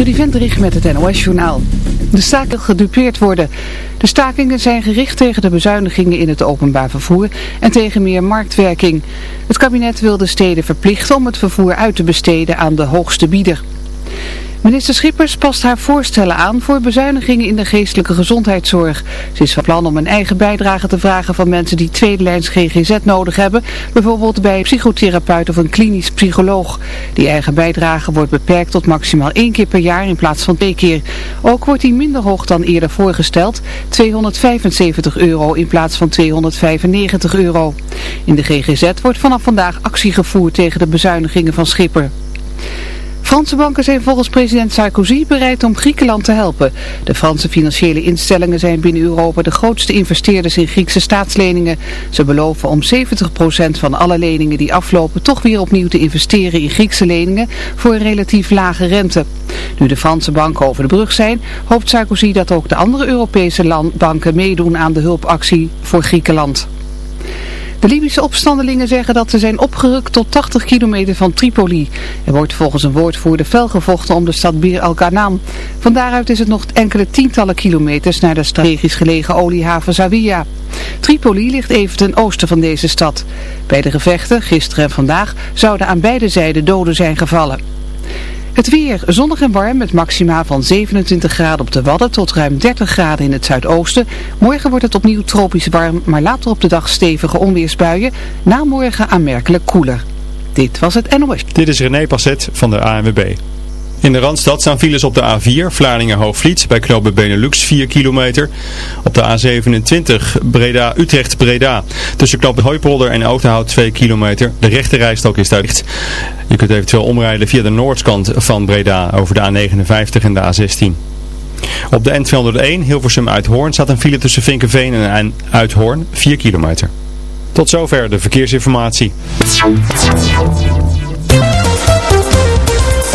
Trudy Vendrich met het NOS-journaal. De staken gedupeerd worden. De stakingen zijn gericht tegen de bezuinigingen in het openbaar vervoer en tegen meer marktwerking. Het kabinet wil de steden verplichten om het vervoer uit te besteden aan de hoogste bieder. Minister Schippers past haar voorstellen aan voor bezuinigingen in de geestelijke gezondheidszorg. Ze is van plan om een eigen bijdrage te vragen van mensen die tweede lijns GGZ nodig hebben. Bijvoorbeeld bij een psychotherapeut of een klinisch psycholoog. Die eigen bijdrage wordt beperkt tot maximaal één keer per jaar in plaats van twee keer. Ook wordt die minder hoog dan eerder voorgesteld. 275 euro in plaats van 295 euro. In de GGZ wordt vanaf vandaag actie gevoerd tegen de bezuinigingen van Schipper. Franse banken zijn volgens president Sarkozy bereid om Griekenland te helpen. De Franse financiële instellingen zijn binnen Europa de grootste investeerders in Griekse staatsleningen. Ze beloven om 70% van alle leningen die aflopen toch weer opnieuw te investeren in Griekse leningen voor een relatief lage rente. Nu de Franse banken over de brug zijn, hoopt Sarkozy dat ook de andere Europese banken meedoen aan de hulpactie voor Griekenland. De Libische opstandelingen zeggen dat ze zijn opgerukt tot 80 kilometer van Tripoli. Er wordt volgens een woordvoerder fel gevochten om de stad Bir al-Ghanam. Van daaruit is het nog enkele tientallen kilometers naar de strategisch gelegen oliehaven Zawiya. Tripoli ligt even ten oosten van deze stad. Bij de gevechten, gisteren en vandaag, zouden aan beide zijden doden zijn gevallen. Het weer zonnig en warm met maxima van 27 graden op de Wadden tot ruim 30 graden in het zuidoosten. Morgen wordt het opnieuw tropisch warm, maar later op de dag stevige onweersbuien. Na morgen aanmerkelijk koeler. Dit was het NOS. Dit is René Passet van de ANWB. In de Randstad staan files op de A4 Vlaardingen-Hoofdvliet bij knopen Benelux 4 kilometer. Op de A27 Breda, Utrecht-Breda tussen knopen Hooipolder en Oothout 2 kilometer. De rechte rijstok is daar dicht. Je kunt eventueel omrijden via de noordkant van Breda over de A59 en de A16. Op de N201 Hilversum Uithoorn staat een file tussen Vinkenveen en Uithoorn 4 kilometer. Tot zover de verkeersinformatie.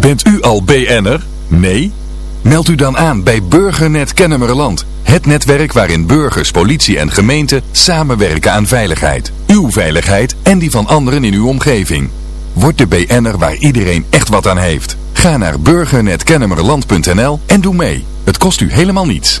Bent u al BN'er? Nee? Meld u dan aan bij Burgernet Kennemerland. Het netwerk waarin burgers, politie en gemeente samenwerken aan veiligheid. Uw veiligheid en die van anderen in uw omgeving. Word de BN'er waar iedereen echt wat aan heeft. Ga naar burgernetkennemerland.nl en doe mee. Het kost u helemaal niets.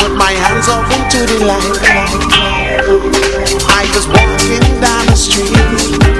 put my hands off into the light. I just walking down the street.